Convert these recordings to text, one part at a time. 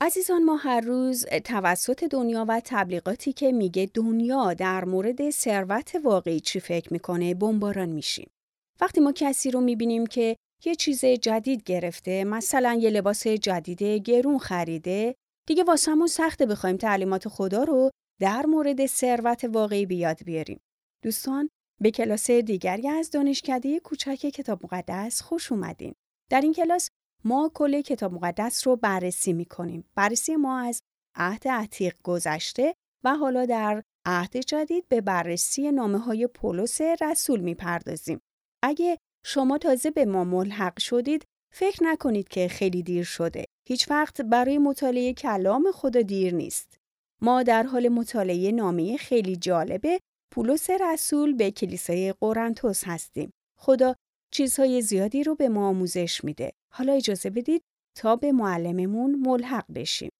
عزیزان ما هر روز توسط دنیا و تبلیغاتی که میگه دنیا در مورد ثروت واقعی چی فکر می‌کنه بمباران میشیم. وقتی ما کسی رو می‌بینیم که یه چیز جدید گرفته مثلا یه لباس جدید گرون خریده دیگه واسمون سخته بخوایم تعلیمات خدا رو در مورد ثروت واقعی بیاد بیاریم. دوستان به کلاس دیگری از دانشکده کوچک کتاب مقدس خوش اومدین. در این کلاس ما کل کتاب مقدس رو بررسی می‌کنیم. بررسی ما از عهد عتیق گذشته و حالا در عهد جدید به بررسی نامه های پولس رسول می‌پردازیم. اگه شما تازه به ما ملحق شدید فکر نکنید که خیلی دیر شده. هیچ وقت برای مطالعه کلام خدا دیر نیست. ما در حال مطالعه نامه خیلی جالبه پولس رسول به کلیسای قرنتوس هستیم. خدا چیزهای زیادی رو به ما آموزش میده. حالا اجازه بدید تا به معلممون ملحق بشیم.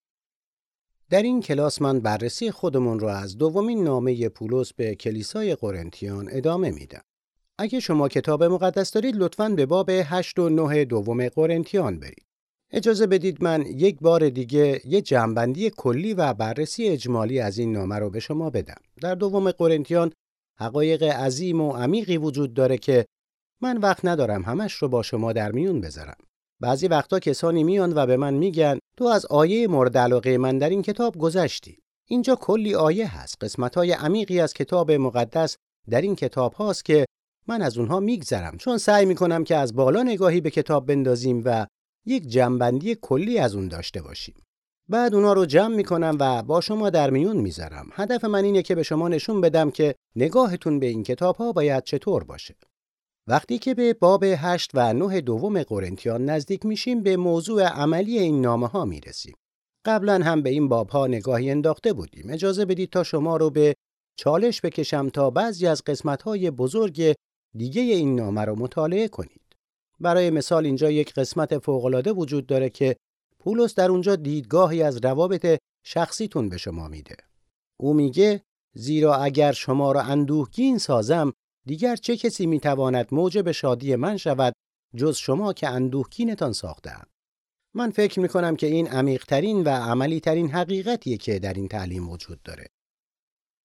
در این کلاس من بررسی خودمون رو از دومین نامه پولس به کلیسای قرنتیان ادامه میدم. اگه شما کتاب مقدس دارید لطفاً به باب 8 و 9 دوم قرنتیان برید. اجازه بدید من یک بار دیگه یه جنبندی کلی و بررسی اجمالی از این نامه رو به شما بدم. در دوم قرنتیان حقایق عظیم و عمیقی وجود داره که من وقت ندارم همش رو با شما در میون بذارم. بعضی وقتا کسانی میان و به من میگن تو از آیه مورد علاقه من در این کتاب گذشتی. اینجا کلی آیه هست. قسمت های عمیقی از کتاب مقدس در این کتاب هاست که من از اونها میگذرم چون سعی می‌کنم که از بالا نگاهی به کتاب بندازیم و یک جمعبندی کلی از اون داشته باشیم. بعد اونا رو جمع می‌کنم و با شما در میون می‌ذارم. هدف من اینه که به شما نشون بدم که نگاهتون به این کتاب ها باید چطور باشه. وقتی که به باب 8 و 9 دوم قرنتیان نزدیک میشیم به موضوع عملی این نامه ها می‌رسیم. قبلا هم به این باب ها نگاهی انداخته بودیم. اجازه بدید تا شما رو به چالش بکشم تا بعضی از قسمت های بزرگ دیگه این نامه رو مطالعه کنید. برای مثال اینجا یک قسمت فوقالعاده وجود داره که پولس در اونجا دیدگاهی از روابط شخصیتون به شما میده. او میگه زیرا اگر شما را اندوهگین سازم دیگر چه کسی می‌تواند موجب شادی من شود جز شما که اندوهگینتان ساختم. من فکر می‌کنم که این عمیقترین و عملی ترین حقیقتیه که در این تعلیم وجود داره.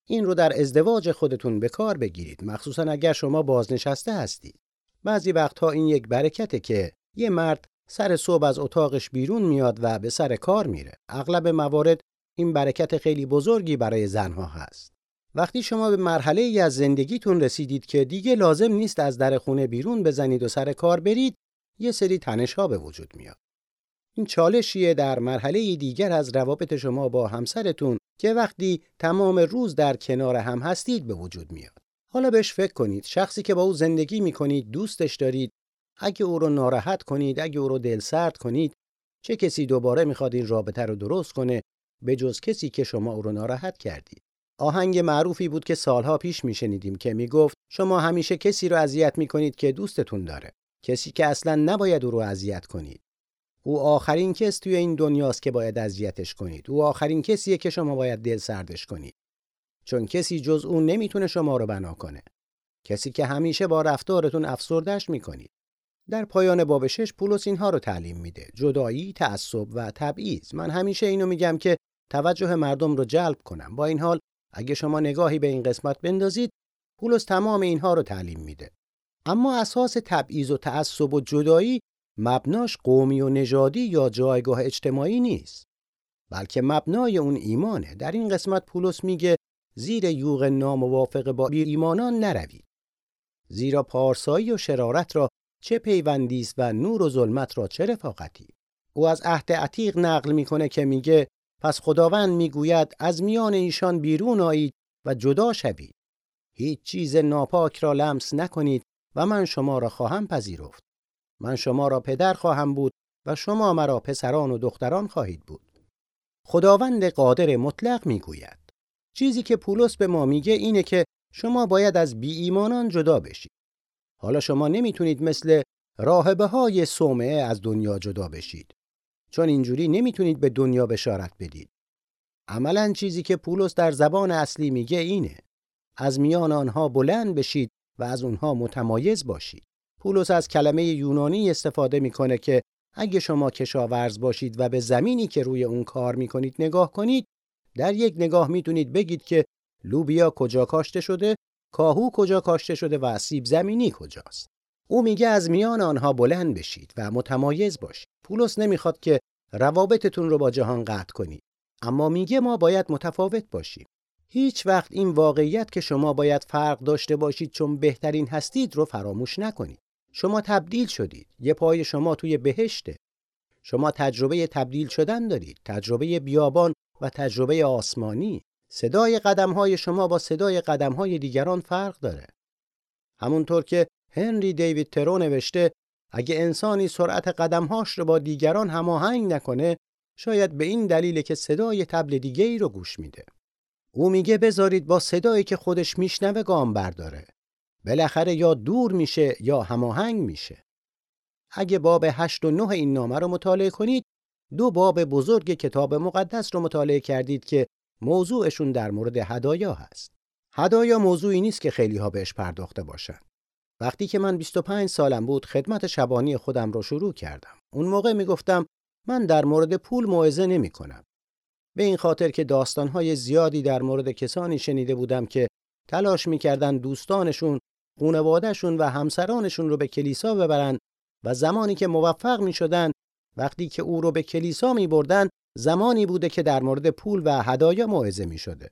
این رو در ازدواج خودتون به کار بگیرید مخصوصا اگر شما بازنشسته هستید. بعضی وقتها این یک برکته که یه مرد سر صبح از اتاقش بیرون میاد و به سر کار میره. اغلب موارد این برکت خیلی بزرگی برای زنها هست. وقتی شما به مرحله ای از زندگیتون رسیدید که دیگه لازم نیست از در خونه بیرون بزنید و سر کار برید، یه سری تنش ها به وجود میاد. این چالشیه در مرحله دیگر از روابط شما با همسرتون که وقتی تمام روز در کنار هم هستید به وجود میاد. حالا بهش فکر کنید شخصی که با او زندگی می‌کنید دوستش دارید اگه او رو ناراحت کنید اگه او رو دل سرد کنید چه کسی دوباره می‌خواد این رابطه رو درست کنه به جز کسی که شما او رو ناراحت کردید آهنگ معروفی بود که سالها پیش میشنیدیم که می‌گفت شما همیشه کسی رو اذیت می‌کنید که دوستتون داره کسی که اصلا نباید او رو اذیت کنید او آخرین کس توی این دنیاست که باید اذیتش کنید او آخرین کسیه که شما باید دل سردش کنید چون کسی جز اون نمی‌تونه شما رو بنا کنه. کسی که همیشه با رفتارتون افسردش می‌کنید. در پایان باب شش پولس اینها رو تعلیم میده. جدایی، تعصب و تبعیض. من همیشه اینو میگم که توجه مردم رو جلب کنم. با این حال اگه شما نگاهی به این قسمت بندازید، پولس تمام اینها رو تعلیم میده. اما اساس تبعیض و تعصب و جدایی مبناش قومی و نژادی یا جایگاه اجتماعی نیست. بلکه مبنای اون ایمانه. در این قسمت پولس میگه زیر یوغ ناموافق با ایمانان نروید زیرا پارسایی و شرارت را چه پیوندی است و نور و ظلمت را چه رفاقتی او از عهد عتیق نقل می‌کنه که میگه پس خداوند می‌گوید از میان ایشان بیرون آیید و جدا شوید هیچ چیز ناپاک را لمس نکنید و من شما را خواهم پذیرفت من شما را پدر خواهم بود و شما مرا پسران و دختران خواهید بود خداوند قادر مطلق می‌گوید چیزی که پولس به ما میگه اینه که شما باید از بی ایمانان جدا بشید. حالا شما نمی‌تونید مثل راهبه های صومعه از دنیا جدا بشید. چون اینجوری نمی‌تونید به دنیا بشارت بدید. عملا چیزی که پولس در زبان اصلی میگه اینه. از میان آنها بلند بشید و از اونها متمایز باشید. پولس از کلمه یونانی استفاده می‌کنه که اگه شما کشاورز باشید و به زمینی که روی اون کار می‌کنید نگاه کنید در یک نگاه می‌تونید بگید که لوبیا کجا کاشته شده کاهو کجا کاشته شده و سیب زمینی کجاست او میگه از میان آنها بلند بشید و متمایز باشید پولس نمی‌خواد که روابطتون رو با جهان قطع کنید اما میگه ما باید متفاوت باشیم. هیچ وقت این واقعیت که شما باید فرق داشته باشید چون بهترین هستید رو فراموش نکنید. شما تبدیل شدید. یه پای شما توی بهشته. شما تجربه تبدیل شدن دارید. تجربه بیابان و تجربه آسمانی. صدای قدمهای شما با صدای قدمهای دیگران فرق داره. همونطور که هنری دیوید ترو نوشته اگه انسانی سرعت قدمهاش رو با دیگران هماهنگ نکنه شاید به این دلیل که صدای تبل دیگه ای رو گوش میده. او میگه بذارید با صدایی که خودش میشنوه گام برداره. بالاخره یا دور میشه یا هماهنگ میشه. اگه باب هشت و نه این نامه رو مطالعه کنید دو باب بزرگ کتاب مقدس رو مطالعه کردید که موضوعشون در مورد هدایا هست. هدایا موضوعی نیست که خیلی ها بهش پرداخته باشن. وقتی که من 25 سالم بود خدمت شبانی خودم رو شروع کردم اون موقع می‌گفتم من در مورد پول موعظه نمی کنم. به این خاطر که داستانهای زیادی در مورد کسانی شنیده بودم که تلاش می‌کردن دوستانشون خونوادهشون و همسرانشون رو به کلیسا ببرن و زمانی که موفق می شدن وقتی که او رو به کلیسا می بردن زمانی بوده که در مورد پول و هدایا موعظه می شده.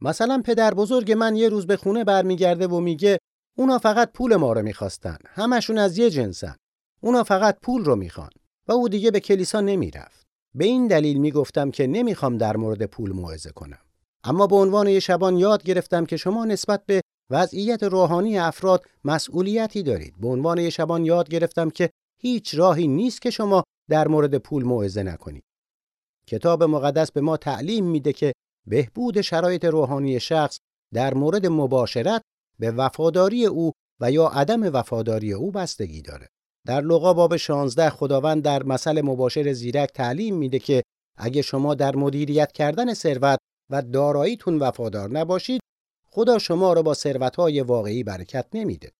مثلا پدر بزرگ من یه روز به خونه برمیگرده و میگه اونا فقط پول ما رو می‌خواستن. همشون از یه جنسن. اونا فقط پول رو می‌خوان. و او دیگه به کلیسا نمی‌رفت. به این دلیل می‌گفتم که نمی‌خوام در مورد پول موعظه کنم. اما به عنوان یه شبان یاد گرفتم که شما نسبت به وضعیت روحانی افراد مسئولیتی دارید. به عنوان یه شبان یاد گرفتم که هیچ راهی نیست که شما در مورد پول موعظه نکنید. کتاب مقدس به ما تعلیم میده که بهبود شرایط روحانی شخص در مورد مباشرت به وفاداری او و یا عدم وفاداری او بستگی داره. در لوقا باب 16 خداوند در مثل مباشر زیرک تعلیم میده که اگه شما در مدیریت کردن ثروت و داراییتون وفادار نباشید خدا شما را با ثروت‌های واقعی برکت نمیده.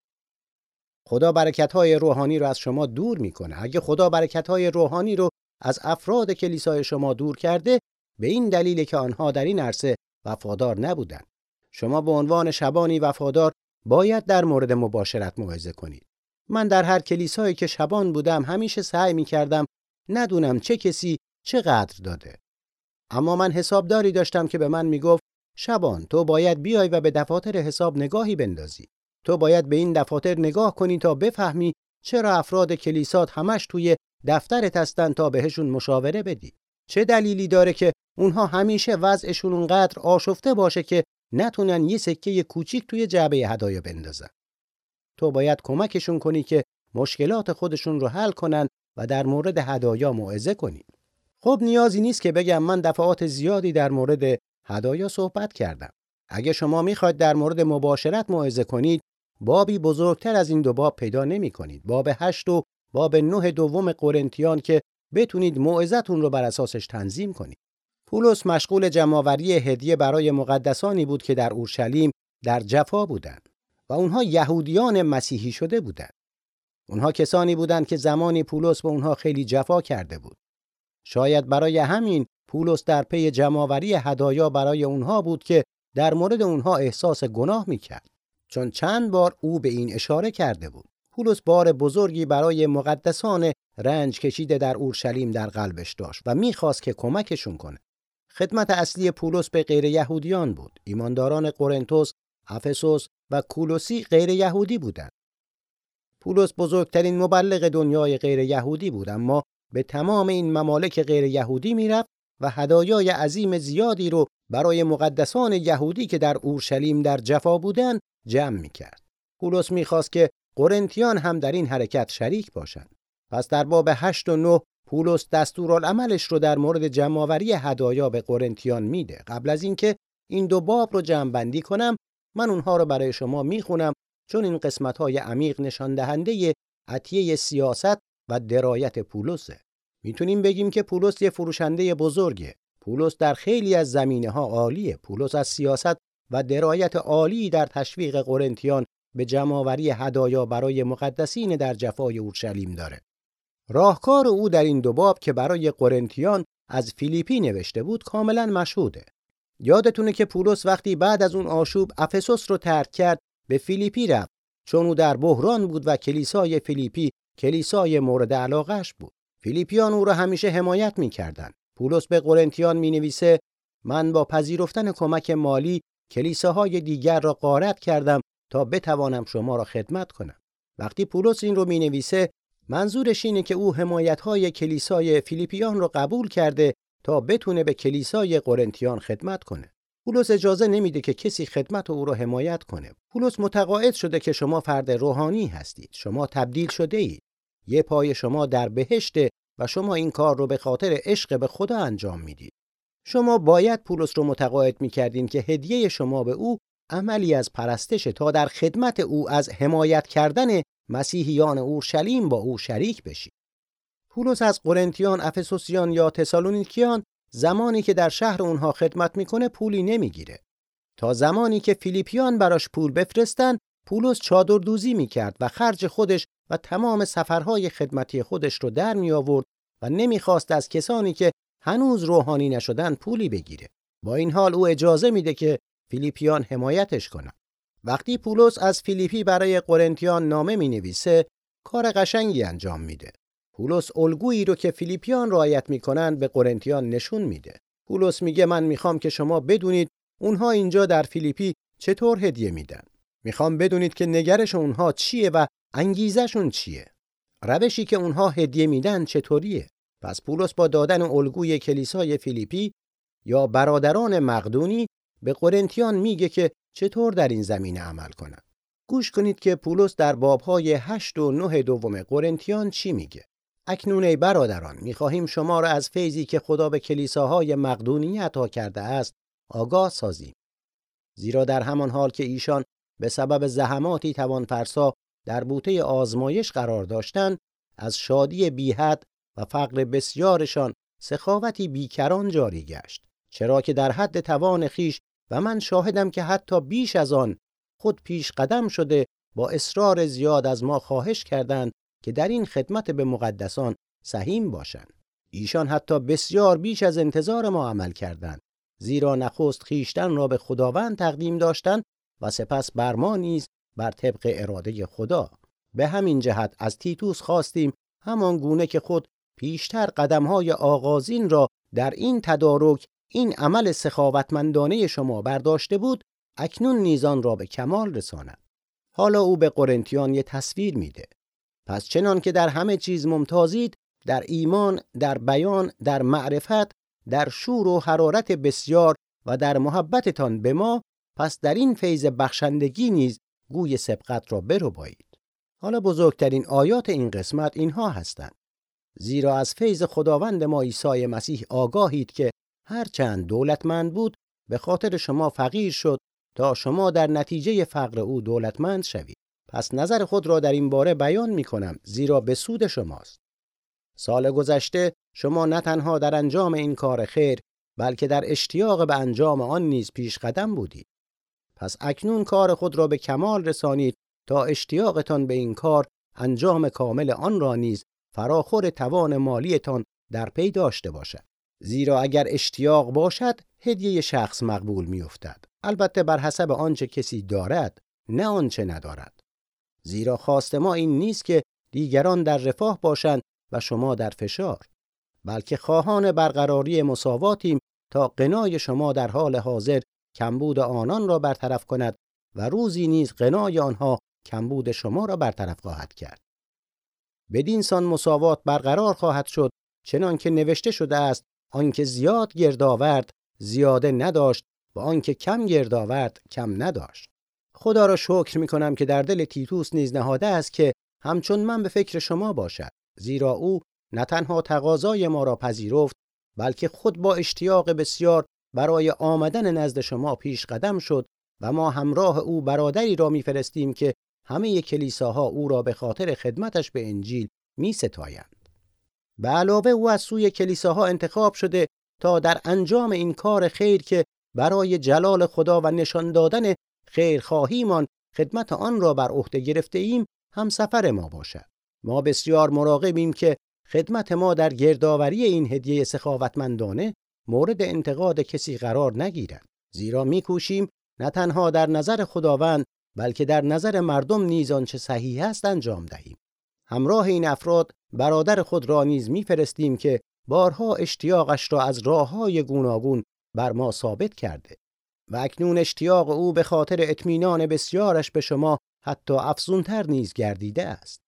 خدا برکت‌های روحانی رو از شما دور می‌کنه. اگه خدا برکت‌های روحانی رو از افراد کلیسای شما دور کرده به این دلیل که آنها در این عرصه وفادار نبودند. شما به عنوان شبانی وفادار باید در مورد مباشرت موعظه کنید. من در هر کلیسایی که شبان بودم همیشه سعی می کردم ندونم چه کسی چقدر داده. اما من حسابداری داشتم که به من می‌گفت شبان تو باید بیای و به دفاتر حساب نگاهی بندازی. تو باید به این دفاتر نگاه کنی تا بفهمی چرا افراد کلیسات همش توی دفترت هستن تا بهشون مشاوره بدی. چه دلیلی داره که اونها همیشه وضعشون اونقدر آشفته باشه که نتونن یه سکه کوچیک توی جعبه هدایا بندازن. تو باید کمکشون کنی که مشکلات خودشون رو حل کنن و در مورد هدایا موعظه کنی. خب نیازی نیست که بگم من دفعات زیادی در مورد هدایا صحبت کردم. اگه شما می‌خواید در مورد مباشرت موعظه کنید، بابی بزرگتر از این دو باب پیدا نمی کنید. باب هشت و باب نه دوم قرنتیان که بتونید موعظتون رو بر اساسش تنظیم کنید. پولس مشغول جمعآوری هدیه برای مقدسانی بود که در اورشلیم در جفا بودند. و اونها یهودیان مسیحی شده بودند. اونها کسانی بودند که زمانی پولس به اونها خیلی جفا کرده بود. شاید برای همین پولس در پی جمعآوری هدایا برای اونها بود که در مورد اونها احساس گناه می‌کرد. چون چند بار او به این اشاره کرده بود. پولس بار بزرگی برای مقدسان رنج کشیده در اورشلیم در قلبش داشت و می‌خواست که کمکشون کنه. خدمت اصلی پولس به غیر یهودیان بود. ایمانداران قرنتوس افسوس و کولوسی غیر یهودی بودند. پولس بزرگترین مبلغ دنیای غیر یهودی بود اما به تمام این ممالک غیر یهودی می‌رفت و هدایای عظیم زیادی رو برای مقدسان یهودی که در اورشلیم در جفا بودند جمع می‌کرد. پولس می‌خواست که قرنتیان هم در این حرکت شریک باشند. پس در باب 8 و 9 پولس دستورالعملش رو در مورد جمعآوری هدایا به قرنتیان میده. قبل از اینکه این دو باب رو جمع بندی کنم من اونها رو برای شما می‌خونم چون این قسمت های عمیق نشان دهنده عطیه سیاست و درایت پولسه. می‌تونیم بگیم که پولس یه فروشنده بزرگه. پولس در خیلی از زمینه ها عالیه. پولس از سیاست و درایت عالی در تشویق قرنتیان به جمعآوری هدایا برای مقدسین در جفای اورشلیم داره. راهکار او در این دو باب که برای قرنتیان از فیلیپی نوشته بود کاملا مشهوده. یادتونه که پولس وقتی بعد از اون آشوب افسوس رو ترک کرد به فیلیپی رفت چون او در بحران بود و کلیسای فیلیپی کلیسای مورد علاقش بود. فیلیپیان او را همیشه حمایت می‌کردند. پولس به قرنتیان می نویسه من با پذیرفتن کمک مالی کلیساهای دیگر را غارت کردم تا بتوانم شما را خدمت کنم. وقتی پولس این رو می نویسه منظورش اینه که او حمایت های کلیسای فیلیپیان رو قبول کرده تا بتونه به کلیسای قرنتیان خدمت کنه. پولس اجازه نمیده که کسی خدمت او را حمایت کنه. پولس متقاعد شده که شما فرد روحانی هستید. شما تبدیل شده اید. یه پای شما در بهشته و شما این کار رو به خاطر عشق به خدا انجام می‌دید. شما باید پولس رو متقاعد می‌کردین که هدیه شما به او عملی از پرستش تا در خدمت او از حمایت کردن مسیحیان اورشلیم با او شریک بشید. پولس از قرنتیان، افسوسیان یا تسالونیکیان زمانی که در شهر اونها خدمت می‌کنه پولی نمی‌گیره. تا زمانی که فیلیپیان براش پول بفرستن، پولس چادر دوزی می‌کرد و خرج خودش و تمام سفرهای خدمتی خودش رو در می آورد و نمی‌خواست از کسانی که هنوز روحانی نشدن پولی بگیره. با این حال او اجازه میده که فیلیپیان حمایتش کنن. وقتی پولس از فیلیپی برای قرنتیان نامه می نویسه کار قشنگی انجام میده. پولس الگویی رو که فیلیپیان رعایت می‌کنن به قرنتیان نشون میده. پولس میگه من می‌خوام که شما بدونید اونها اینجا در فیلیپی چطور هدیه میدن. می‌خوام بدونید که نگرش اونها چیه و انگیزشون چیه. روشی که اونها هدیه میدن چطوریه. پس پولس با دادن الگوی کلیسای فیلیپی یا برادران مقدونی به قرنتیان میگه که چطور در این زمینه عمل کنند. گوش کنید که پولس در بابهای 8 و 9 دوم قرنتیان چی میگه. اکنون ای برادران می‌خواهیم شما را از فیضی که خدا به کلیساهای مقدونی عطا کرده است آگاه سازیم. زیرا در همان حال که ایشان به سبب زحماتی توانفرسا در بوته آزمایش قرار داشتند از شادی بیحد و فقر بسیارشان سخاوتی بیکران جاری گشت چرا که در حد توان خیش و من شاهدم که حتی بیش از آن خود پیش قدم شده با اصرار زیاد از ما خواهش کردند که در این خدمت به مقدسان سهیم باشند. ایشان حتی بسیار بیش از انتظار ما عمل کردند زیرا نخست خیشتن را به خداوند تقدیم داشتند و سپس بر ما نیز بر طبق اراده خدا. به همین جهت از تیتوس خواستیم همان گونه که خود پیشتر قدمهای آغازین را در این تدارک این عمل سخاوتمندانه شما برداشته بود اکنون نیزان را به کمال رساند. حالا او به قرنتیان یه تصویر میده. پس چنان که در همه چیز ممتازید در ایمان در بیان در معرفت در شور و حرارت بسیار و در محبتتان به ما پس در این فیض بخشندگی نیز گوی سبقت را بایید. حالا بزرگترین آیات این قسمت اینها هستند. زیرا از فیض خداوند ما عیسی مسیح آگاهید که هرچند دولتمند بود به خاطر شما فقیر شد تا شما در نتیجه فقر او دولتمند شوید. پس نظر خود را در این باره بیان می کنم زیرا به سود شماست. سال گذشته شما نه تنها در انجام این کار خیر بلکه در اشتیاق به انجام آن نیز پیش قدم بودید. پس اکنون کار خود را به کمال رسانید تا اشتیاقتان به این کار انجام کامل آن را نیز فراخور توان مالیتان در پی داشته باشد. زیرا اگر اشتیاق باشد هدیه شخص مقبول میافتد. البته بر حسب آنچه کسی دارد نه آنچه ندارد. زیرا خواست ما این نیست که دیگران در رفاه باشند و شما در فشار بلکه خواهان برقراری مساواتیم تا قنای شما در حال حاضر کمبود آنان را برطرف کند و روزی نیز قنای آنها کمبود شما را برطرف خواهد کرد. بدین سان مساوات برقرار خواهد شد چنان که نوشته شده است آنکه زیاد گرد آورد زیاده نداشت و آنکه کم گرد آورد کم نداشت خدا را شکر می کنم که در دل تیتوس نیز نهاده است که همچون من به فکر شما باشد زیرا او نه تنها تقاضای ما را پذیرفت بلکه خود با اشتیاق بسیار برای آمدن نزد شما پیش قدم شد و ما همراه او برادری را میفرستیم که همه کلیساها او را به خاطر خدمتش به انجیل می ستایند. به علاوه او از سوی کلیساها انتخاب شده تا در انجام این کار خیر که برای جلال خدا و نشان دادن خیرخواهیمان خدمت آن را بر عهده گرفته ایم هم سفر ما باشد. ما بسیار مراقبیم که خدمت ما در گردآوری این هدیه سخاوتمندانه مورد انتقاد کسی قرار نگیرد زیرا میکوشیم نه تنها در نظر خداوند بلکه در نظر مردم نیز آنچه صحیح است انجام دهیم همراه این افراد برادر خود را نیز میفرستیم که بارها اشتیاقش را از راههای گوناگون بر ما ثابت کرده و اکنون اشتیاق او به خاطر اطمینان بسیارش به شما حتی افزونتر نیز گردیده است.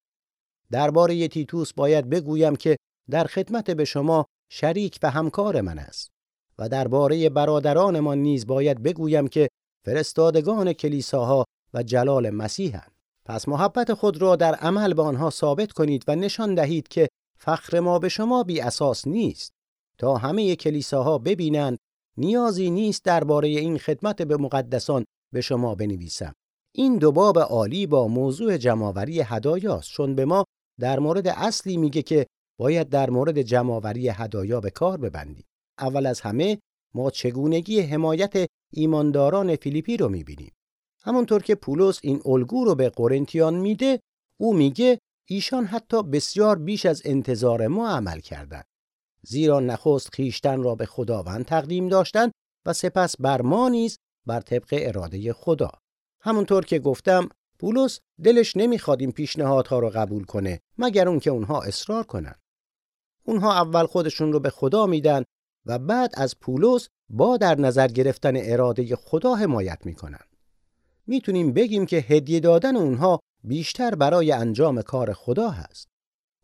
درباره تیتوس باید بگویم که در خدمت به شما شریک و همکار من است و درباره برادرانمان نیز باید بگویم که فرستادگان کلیساها و جلال مسیحند. پس محبت خود را در عمل به آنها ثابت کنید و نشان دهید که فخر ما به شما بی اساس نیست. تا همه کلیساها ببینند نیازی نیست درباره این خدمت به مقدسان به شما بنویسم. این دو باب عالی با موضوع جماوری هدایاست چون به ما در مورد اصلی میگه که باید در مورد جماوری هدایا به کار ببندیم. اول از همه ما چگونگی حمایت ایمانداران فیلیپی رو می‌بینیم. همونطور که پولس این الگو رو به قرنتیان میده او میگه ایشان حتی بسیار بیش از انتظار ما عمل کردند. زیرا نخست خیشتن را به خداوند تقدیم داشتند و سپس بر ما نیز بر طبق اراده خدا. همونطور که گفتم پولس دلش نمی‌خواد این پیشنهادها رو قبول کنه مگر اون که اونها اصرار کنن اونها اول خودشون رو به خدا میدن و بعد از پولس با در نظر گرفتن اراده خدا حمایت می‌کنن. می‌تونیم بگیم که هدیه دادن اونها بیشتر برای انجام کار خدا هست.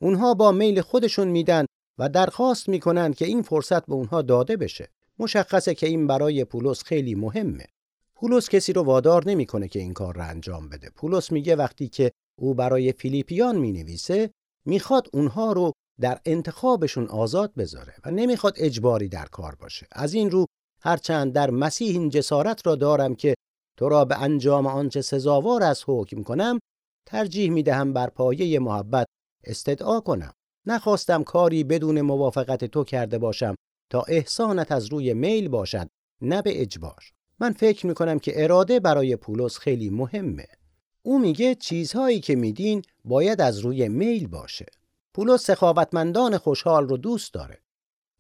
اونها با میل خودشون میدن و درخواست می‌کنن که این فرصت به اونها داده بشه. مشخصه که این برای پولس خیلی مهمه. پولس کسی رو وادار نمی‌کنه که این کار رو انجام بده. پولس میگه وقتی که او برای فیلیپیان می‌نویسه می‌خواد اونها رو در انتخابشون آزاد بذاره و نمی‌خواد اجباری در کار باشه. از این رو هرچند در مسیح این جسارت را دارم که تو را به انجام آنچه سزاوار از حکم کنم ترجیح می‌دهم بر پایه محبت استدعا کنم. نخواستم کاری بدون موافقت تو کرده باشم تا احسانت از روی میل باشد نه به اجبار. من فکر می‌کنم که اراده برای پولس خیلی مهمه. او میگه چیزهایی که میدین باید از روی میل باشه. پولس سخاوتمندان خوشحال رو دوست داره.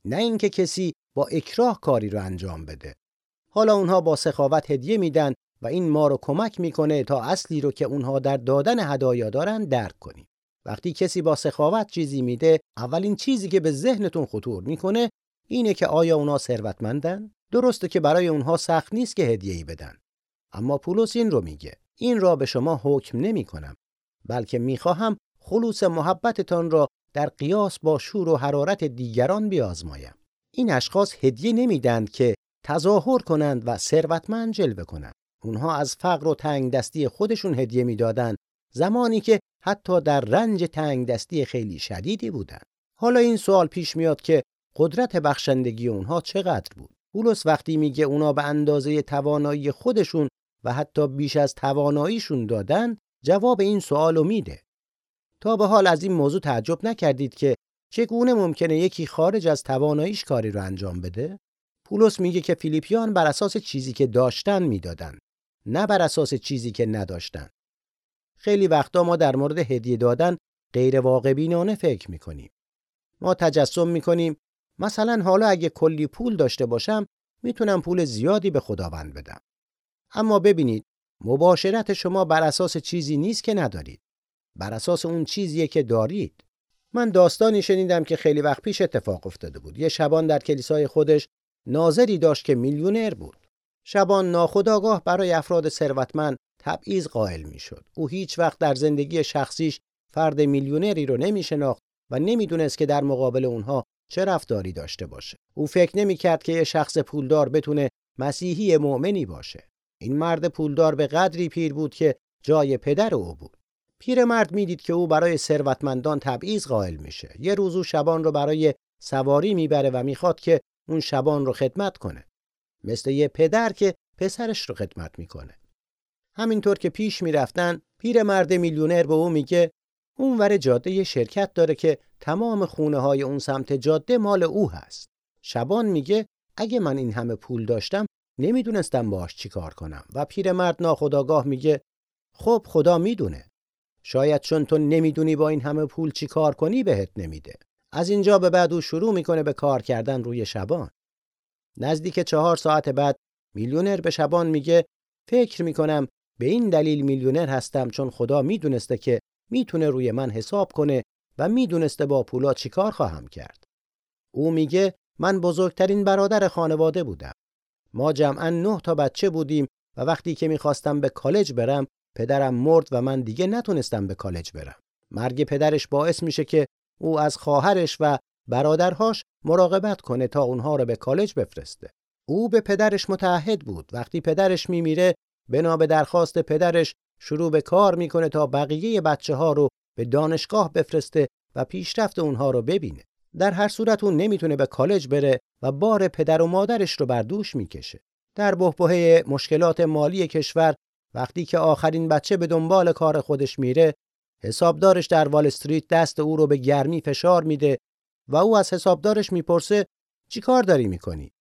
نه اینکه کسی با اکراه کاری رو انجام بده. حالا اونها با سخاوت هدیه میدن و این ما رو کمک می‌کنه تا اصلی رو که اونها در دادن هدایا دارن درک کنیم. وقتی کسی با سخاوت چیزی میده اولین چیزی که به ذهنتون خطور می‌کنه اینه که آیا اونا ثروتمندن؟ درسته که برای اونها سخت نیست که هدیه‌ای بدن. اما پولس این رو میگه. این را به شما حکم نمی کنم بلکه می‌خواهم خلوص محبتتان را در قیاس با شور و حرارت دیگران بیازمایم. این اشخاص هدیه نمیدند که تظاهر کنند و ثروتمند جلوه کنند. اونها از فقر و تنگ دستی خودشون هدیه می‌دادند زمانی که حتی در رنج تنگ دستی خیلی شدیدی بودند. حالا این سوال پیش میاد که قدرت بخشندگی اونها چقدر بود؟ پولس وقتی میگه اونا به اندازه توانایی خودشون و حتی بیش از تواناییشون دادن جواب این سوالو میده. تا به حال از این موضوع تعجب نکردید که چگونه ممکنه یکی خارج از تواناییش کاری رو انجام بده؟ پولس میگه که فیلیپیان بر اساس چیزی که داشتن می‌دادن نه بر اساس چیزی که نداشتن. خیلی وقتا ما در مورد هدیه دادن غیر واقع بینانه فکر می‌کنیم. ما تجسم می‌کنیم مثلا حالا اگه کلی پول داشته باشم می‌تونم پول زیادی به خداوند بدم. اما ببینید مباشرت شما بر اساس چیزی نیست که ندارید. بر اساس اون چیزیه که دارید. من داستانی شنیدم که خیلی وقت پیش اتفاق افتاده بود. یه شبان در کلیسای خودش ناظری داشت که میلیونر بود. شبان ناخداگاه برای افراد ثروتمند تبعیض قائل می‌شد. او هیچ وقت در زندگی شخصیش فرد میلیونری رو نمیشناخت و نمی‌دونست که در مقابل اونها چه رفتاری داشته باشه. او فکر نمی‌کرد که یه شخص پولدار بتونه مسیحی مؤمنی باشه. این مرد پولدار به قدری پیر بود که جای پدر او بود. پیرمرد می‌دید که او برای ثروتمندان تبعیض قائل میشه. یه روز او شبان رو برای سواری می‌بره و می‌خواد که اون شبان رو خدمت کنه مثل یه پدر که پسرش رو خدمت می‌کنه همینطور که پیش می‌رفتن پیرمرد میلیونر به او میگه اون ور جاده یه شرکت داره که تمام خونه های اون سمت جاده مال او هست. شبان میگه اگه من این همه پول داشتم نمی‌دونستم باش چیکار کنم و پیرمرد ناخداگاه میگه خب خدا می‌دونه. شاید چون تو نمی‌دونی با این همه پول چیکار کنی بهت نمیده. از اینجا به بعد او شروع می‌کنه به کار کردن روی شبان. نزدیک چهار ساعت بعد میلیونر به شبان میگه فکر می‌کنم به این دلیل میلیونر هستم چون خدا می‌دونسته که می‌تونه روی من حساب کنه و می‌دونسته با پولا چیکار خواهم کرد. او میگه من بزرگترین برادر خانواده بودم. ما جمعا نه تا بچه بودیم و وقتی که می‌خواستم به کالج برم پدرم مرد و من دیگه نتونستم به کالج برم. مرگ پدرش باعث میشه که او از خواهرش و برادرهاش مراقبت کنه تا اونها رو به کالج بفرسته. او به پدرش متعهد بود. وقتی پدرش میمیره بنا به درخواست پدرش شروع به کار می‌کنه تا بقیه بچه ها رو به دانشگاه بفرسته و پیشرفت اونها رو ببینه. در هر صورت اون نمی‌تونه به کالج بره و بار پدر و مادرش رو بر دوش می‌کشه. در بحبوحه مشکلات مالی کشور وقتی که آخرین بچه به دنبال کار خودش میره حسابدارش در وال استریت دست او رو به گرمی فشار میده و او از حسابدارش می‌پرسه چی کار داری می‌کنی؟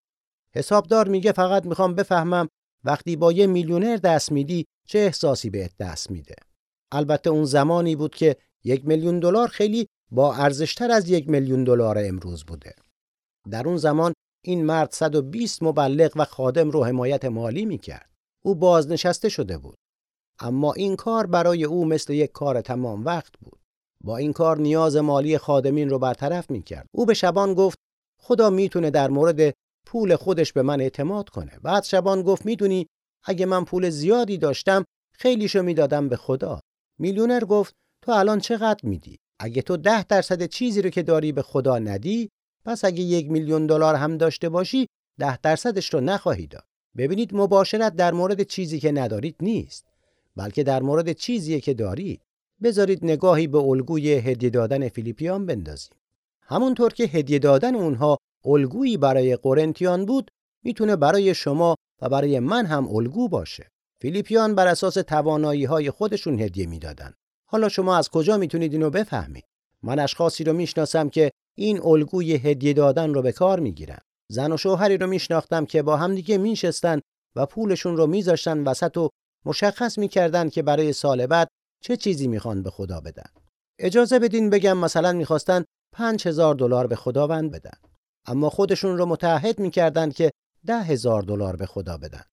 حسابدار میگه فقط می‌خوام بفهمم وقتی با یه میلیونر دست میدی چه احساسی بهت دست میده. البته اون زمانی بود که یک میلیون دلار خیلی با ارزشتر از یک میلیون دلار امروز بوده. در اون زمان این مرد 120 مبلغ و خادم رو حمایت مالی می‌کرد. او بازنشسته شده بود. اما این کار برای او مثل یک کار تمام وقت بود. با این کار نیاز مالی خادمین رو برطرف می‌کرد. او به شبان گفت خدا می‌تونه در مورد پول خودش به من اعتماد کنه. بعد شبان گفت می‌دونی اگه من پول زیادی داشتم خیلیشو می‌دادم به خدا. میلیونر گفت تو الان چقدر میدی؟ اگه تو ده درصد چیزی رو که داری به خدا ندی پس اگه یک میلیون دلار هم داشته باشی ده درصدش رو نخواهی داد. ببینید مباشرت در مورد چیزی که ندارید نیست بلکه در مورد چیزی که دارید. بذارید نگاهی به الگوی هدیه دادن فیلیپیان بندازیم. همونطور که هدیه دادن اونها الگویی برای قرنتیان بود می‌تونه برای شما و برای من هم الگو باشه. فیلیپیان بر اساس توانایی های خودشون هدیه می‌دادن. حالا شما از کجا می‌تونید اینو بفهمید؟ من اشخاصی رو می‌شناسم که این الگوی هدیه دادن رو به کار می‌گیرن. زن و شوهری رو میشناختم که با همدیگه میشستن و پولشون رو میذاشتن وسط و مشخص می‌کردن که برای سال بعد چه چیزی می‌خوان به خدا بدن. اجازه بدین بگم مثلا می‌خواستن 5000 دلار به خداوند بدن. اما خودشون رو متعهد می‌کردن که ده هزار دلار به خدا بدن.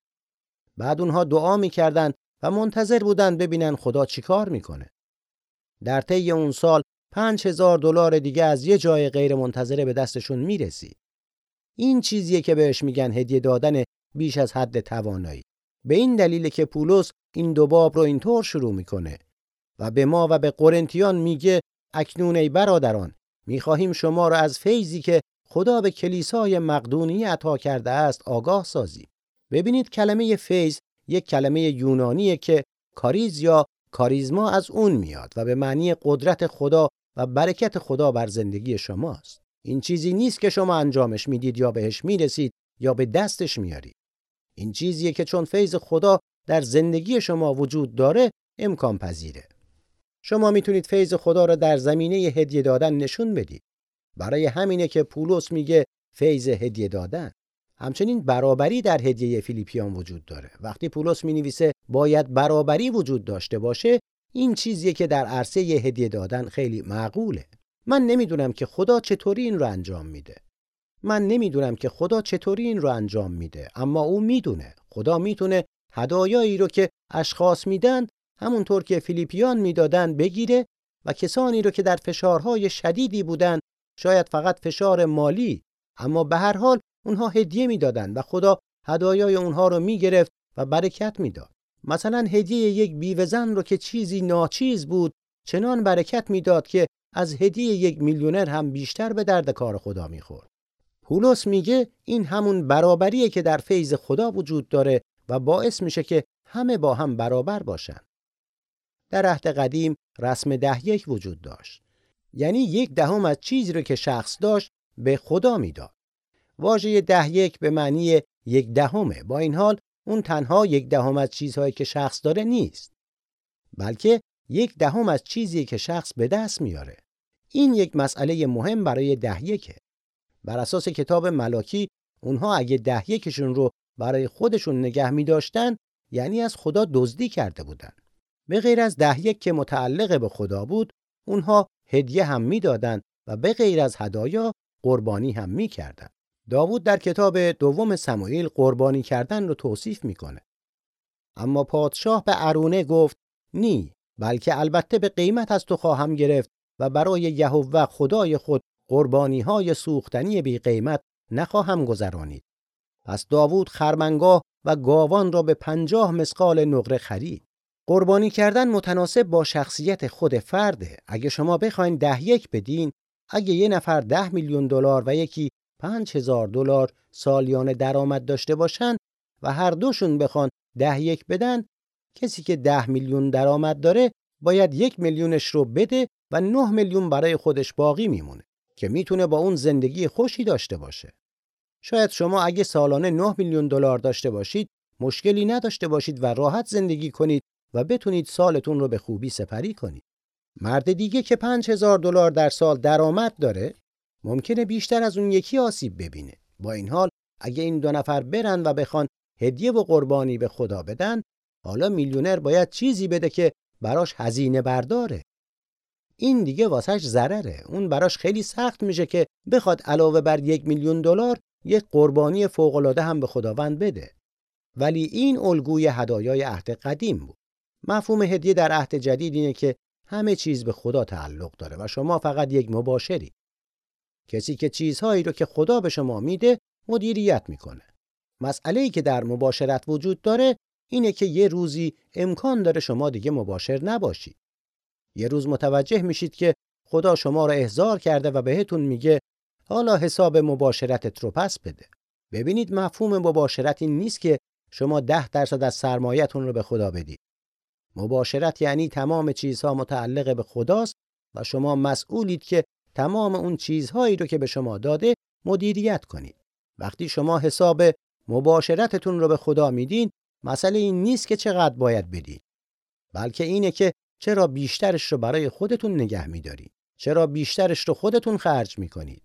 بعد اونها دعا می‌کردن و منتظر بودن ببینن خدا چیکار می‌کنه. در طی اون سال پنج هزار دلار دیگه از یه جای غیر منتظره به دستشون می‌رسید. این چیزیه که بهش میگن هدیه دادن بیش از حد توانایی. به این دلیل که پولس این دو باب رو اینطور شروع می‌کنه و به ما و به قرنتیان میگه اکنون ای برادران می‌خواهیم شما را از فیضی که خدا به کلیسای مقدونی عطا کرده است آگاه سازیم. ببینید کلمه فیض یک کلمه یونانیه که کاریز یا کاریزما از اون میاد و به معنی قدرت خدا و برکت خدا بر زندگی شماست. این چیزی نیست که شما انجامش می‌دید یا بهش می‌رسید یا به دستش میارید. این چیزیه که چون فیض خدا در زندگی شما وجود داره امکان پذیره. شما می‌تونید فیض خدا را در زمینه هدیه دادن نشون بدید. برای همینه که پولس میگه فیض هدیه دادن. همچنین برابری در هدیه فیلیپیان وجود داره. وقتی پولس می باید برابری وجود داشته باشه، این چیزیه که در عرصه هدیه دادن خیلی معقوله. من نمی‌دونم که خدا چطوری این رو انجام میده. من نمی‌دونم که خدا چطوری این رو انجام میده اما او می‌دونه. خدا می‌تونه هدایایی رو که اشخاص میدن همونطور که فیلیپیان می‌دادن بگیره و کسانی رو که در فشارهای شدیدی بودن شاید فقط فشار مالی اما به هر حال اونها هدیه می‌دادن و خدا هدایای اونها رو می‌گرفت و برکت می‌داد. مثلا هدیه یک بیوه زن رو که چیزی ناچیز بود چنان برکت می‌داد که از هدیه یک میلیونر هم بیشتر به درد کار خدا می‌خورد. پولس میگه این همون برابریه که در فیض خدا وجود داره و باعث میشه که همه با هم برابر باشن. در عهد قدیم رسم ده یک وجود داشت. یعنی یک دهم از چیزی رو که شخص داشت به خدا می‌داد. واژه ده یک به معنی یک دهمه. با این حال اون تنها یک دهم از چیزهایی که شخص داره نیست. بلکه یک دهم از چیزی که شخص به دست میاره. این یک مسئله مهم برای ده یکه. بر اساس کتاب ملاکی اونها اگه ده یکشون رو برای خودشون نگه می داشتن یعنی از خدا دزدی کرده بودن. به غیر از ده یک که متعلق به خدا بود اونها هدیه هم می‌دادند و به غیر از هدایا قربانی هم می‌کردند. داوود در کتاب دوم سموئیل قربانی کردن رو توصیف می‌کنه. اما پادشاه به ارونه گفت نی بلکه البته به قیمت از تو خواهم گرفت و برای یهوه خدای خود قربانی های سوختنی بی قیمت نخواهم گذرانید. پس داوود خرمنگاه و گاوان را به پنجاه مسقال نقره خرید. قربانی کردن متناسب با شخصیت خود فرده. اگه شما بخواین ده یک بدین، اگه یه نفر ده میلیون دلار و یکی پنج هزار دلار سالیانه درآمد داشته باشن و هر دوشون بخوان ده یک بدن، کسی که ده میلیون درآمد داره باید یک میلیونش رو بده و نه میلیون برای خودش باقی میمونه که می‌تونه با اون زندگی خوشی داشته باشه. شاید شما اگه سالانه 9 میلیون دلار داشته باشید مشکلی نداشته باشید و راحت زندگی کنید و بتونید سالتون رو به خوبی سپری کنید. مرد دیگه که 5000 دلار در سال درآمد داره ممکنه بیشتر از اون یکی آسیب ببینه. با این حال اگه این دو نفر برن و بخوان هدیه و قربانی به خدا بدن حالا میلیونر باید چیزی بده که براش هزینه برداره. این دیگه واسش ضرره. اون براش خیلی سخت میشه که بخواد علاوه بر یک میلیون دلار یک قربانی فوقالعاده هم به خداوند بده. ولی این الگوی هدایای عهد قدیم بود. مفهوم هدیه در عهد جدید اینه که همه چیز به خدا تعلق داره و شما فقط یک مباشری. کسی که چیزهایی رو که خدا به شما میده مدیریت می‌کنه. مسئله ای که در مباشرت وجود داره اینه که یه روزی امکان داره شما دیگه مباشر نباشید. یه روز متوجه میشید که خدا شما رو احضار کرده و بهتون میگه حالا حساب مباشرتت رو پس بده. ببینید مفهوم مباشرت این نیست که شما ده درصد از سرمایتون رو به خدا بدید. مباشرت یعنی تمام چیزها متعلق به خداست و شما مسئولید که تمام اون چیزهایی رو که به شما داده مدیریت کنید. وقتی شما حساب مباشرتتون رو به خدا میدین مسئله این نیست که چقدر باید بدید بلکه اینه که چرا بیشترش رو برای خودتون نگه میدارید چرا بیشترش رو خودتون خرج می‌کنید؟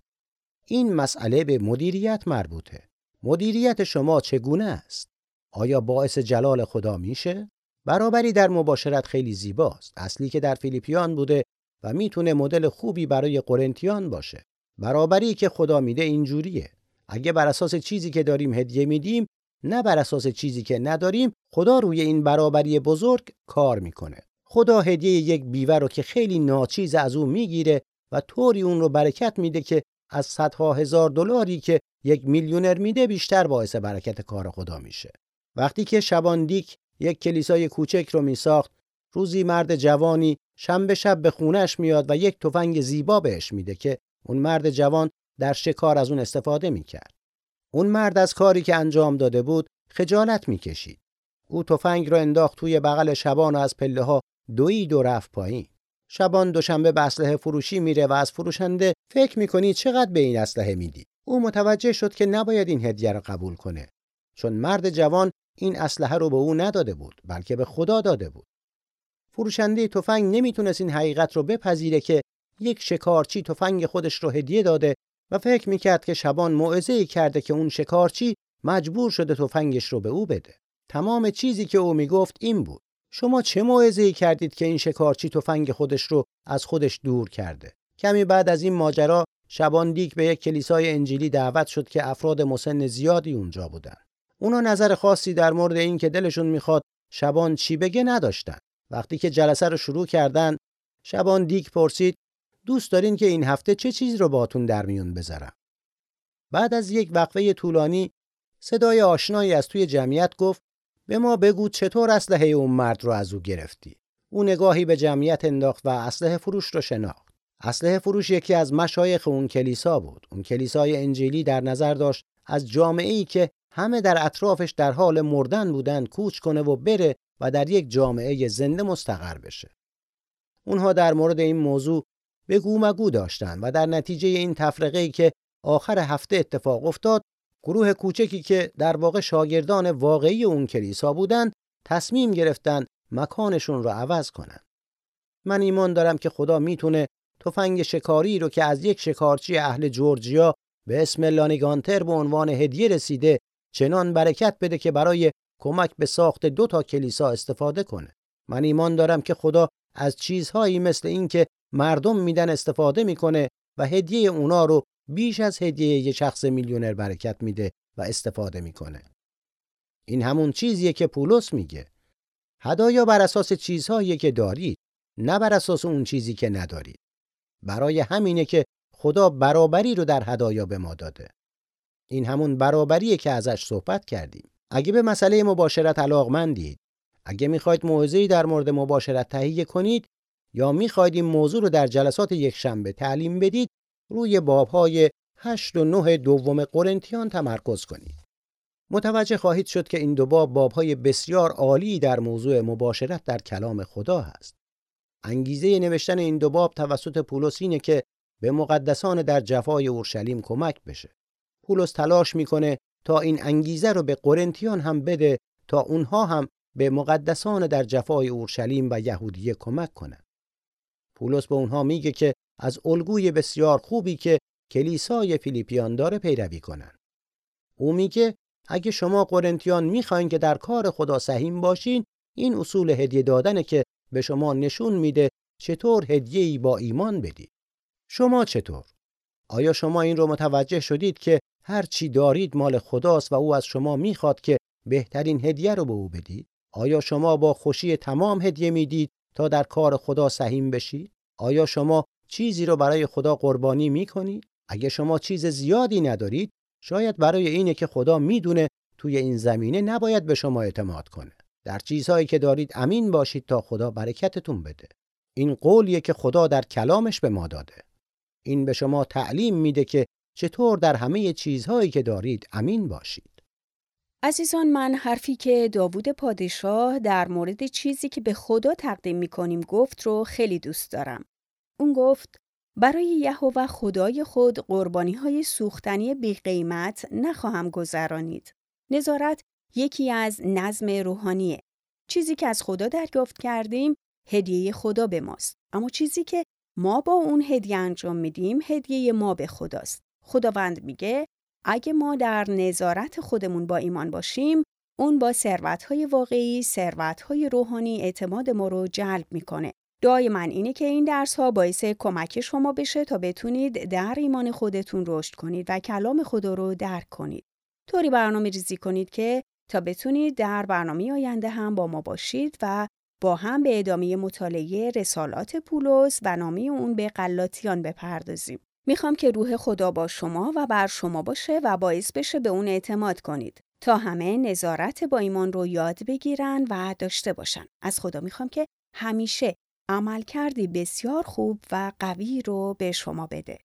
این مسئله به مدیریت مربوطه. مدیریت شما چگونه است؟ آیا باعث جلال خدا میشه؟ برابری در مباشرت خیلی زیباست. اصلی که در فیلیپیان بوده و می‌تونه مدل خوبی برای قرنتیان باشه. برابری که خدا میده اینجوریه. اگه بر اساس چیزی که داریم هدیه میدیم نه بر اساس چیزی که نداریم خدا روی این برابری بزرگ کار می‌کنه. خدا هدیه یک بیوه رو که خیلی ناچیز از او می‌گیره و طوری اون رو برکت میده که از صدها هزار دلاری که یک میلیونر میده بیشتر باعث برکت کار خدا میشه وقتی که شباندیک یک کلیسای کوچک رو میساخت روزی مرد جوانی شنبه شب به خونش میاد و یک تفنگ زیبا بهش میده که اون مرد جوان در شکار از اون استفاده می‌کرد اون مرد از کاری که انجام داده بود خجالت می‌کشید. او تفنگ را انداخت توی بغل شبان و از پله ها دوید و رفت پایین. شبان دوشنبه به اسلحه فروشی میره و از فروشنده فکر می‌کنی چقدر به این اسلحه میدی. او متوجه شد که نباید این هدیه را قبول کنه چون مرد جوان این اسلحه رو به او نداده بود بلکه به خدا داده بود. فروشنده تفنگ نمی‌تونست این حقیقت رو بپذیره که یک شکارچی تفنگ خودش رو هدیه داده و فکر می‌کرد که شبان موعظه کرده که اون شکارچی مجبور شده تفنگش رو به او بده. تمام چیزی که او می‌گفت این بود. شما چه موعظه‌ای کردید که این شکارچی تفنگ خودش رو از خودش دور کرده؟ کمی بعد از این ماجرا شبان دیک به یک کلیسای انجیلی دعوت شد که افراد مسن زیادی اونجا بودن. اونا نظر خاصی در مورد این که دلشون می‌خواد شبان چی بگه نداشتن. وقتی که جلسه رو شروع کردن، شبان دیک پرسید دوست دارین که این هفته چه چیز رو باتون در میون بذارم؟ بعد از یک وقفه طولانی صدای آشنایی از توی جمعیت گفت به ما بگو چطور اسلحه اون مرد رو از او گرفتی. او نگاهی به جمعیت انداخت و اسلحه فروش رو شناخت. اسلحه فروش یکی از مشایخ اون کلیسا بود. اون کلیسای انجیلی در نظر داشت از جامعه ای که همه در اطرافش در حال مردن بودن کوچ کنه و بره و در یک جامعه زنده مستقر بشه. اونها در مورد این موضوع بگو مگو داشتن و در نتیجه این تفرقه ای که آخر هفته اتفاق افتاد گروه کوچکی که در واقع شاگردان واقعی اون کلیسا بودند تصمیم گرفتن مکانشون رو عوض کنن. من ایمان دارم که خدا می‌تونه تفنگ شکاری رو که از یک شکارچی اهل جورجیا به اسم لانیگانتر به عنوان هدیه رسیده چنان برکت بده که برای کمک به ساخت دو تا کلیسا استفاده کنه. من ایمان دارم که خدا از چیزهایی مثل این که مردم میدن استفاده می‌کنه و هدیه اونا رو بیش از هدیه یه شخص میلیونر برکت میده و استفاده می‌کنه. این همون چیزیه که پولس میگه. هدایا بر اساس چیزهایی که دارید نه بر اساس اون چیزی که ندارید. برای همینه که خدا برابری رو در هدایا به ما داده. این همون برابریه که ازش صحبت کردیم. اگه به مسئله مباشرت علاقمندید، اگه می‌خواید موعظه‌ای در مورد مباشرت تهیه کنید یا می‌خواید این موضوع رو در جلسات یک شنبه تعلیم بدید، روی بابهای 8 و 9 دوم قرنتیان تمرکز کنید. متوجه خواهید شد که این دو باب بابهای بسیار عالی در موضوع مباشرت در کلام خدا هست. انگیزه نوشتن این دو باب توسط پولس اینه که به مقدسان در جفای اورشلیم کمک بشه. پولس تلاش می‌کنه تا این انگیزه رو به قرنتیان هم بده تا اونها هم به مقدسان در جفای اورشلیم و یهودیه کمک کنند. پولس به اونها میگه که از الگوی بسیار خوبی که کلیسای فیلیپیان داره پیروی کنن. او میگه اگه شما قرنتیان می‌خواین که در کار خدا سهیم باشین این اصول هدیه دادنه که به شما نشون میده چطور هدیه‌ای با ایمان بدید. شما چطور؟ آیا شما این رو متوجه شدید که هر چی دارید مال خداست و او از شما می‌خواد که بهترین هدیه رو به او بدید؟ آیا شما با خوشی تمام هدیه می‌دید تا در کار خدا سهیم بشید؟ آیا شما چیزی رو برای خدا قربانی می‌کنید؟ اگه شما چیز زیادی ندارید شاید برای اینه که خدا می‌دونه توی این زمینه نباید به شما اعتماد کنه. در چیزهایی که دارید امین باشید تا خدا برکتتون بده. این قولیه که خدا در کلامش به ما داده. این به شما تعلیم میده که چطور در همه چیزهایی که دارید امین باشید. عزیزان من حرفی که داوود پادشاه در مورد چیزی که به خدا تقدیم می کنیم گفت رو خیلی دوست دارم. اون گفت برای یهوه خدای خود قربانی های سوختنی بی قیمت نخواهم گذرانید. نظارت یکی از نظم روحانیه. چیزی که از خدا دریافت کردیم هدیه خدا به ماست. اما چیزی که ما با اون هدیه انجام میدیم هدیه ما به خداست. خداوند میگه اگه ما در نظارت خودمون با ایمان باشیم اون با ثروت‌های واقعی، ثروت‌های روحانی اعتماد ما رو جلب می‌کنه. دعای من اینه که این درس ها باعث کمک شما بشه تا بتونید در ایمان خودتون رشد کنید و کلام خدا رو درک کنید. طوری برنامه ریزی کنید که تا بتونید در برنامه آینده هم با ما باشید و با هم به ادامه مطالعه رسالات پولس و نامه اون به قلاتیان بپردازیم. می‌خوام که روح خدا با شما و بر شما باشه و باعث بشه به اون اعتماد کنید تا همه نظارت با ایمان رو یاد بگیرن و داشته باشن. از خدا می‌خوام که همیشه عمل کردی بسیار خوب و قوی رو به شما بده.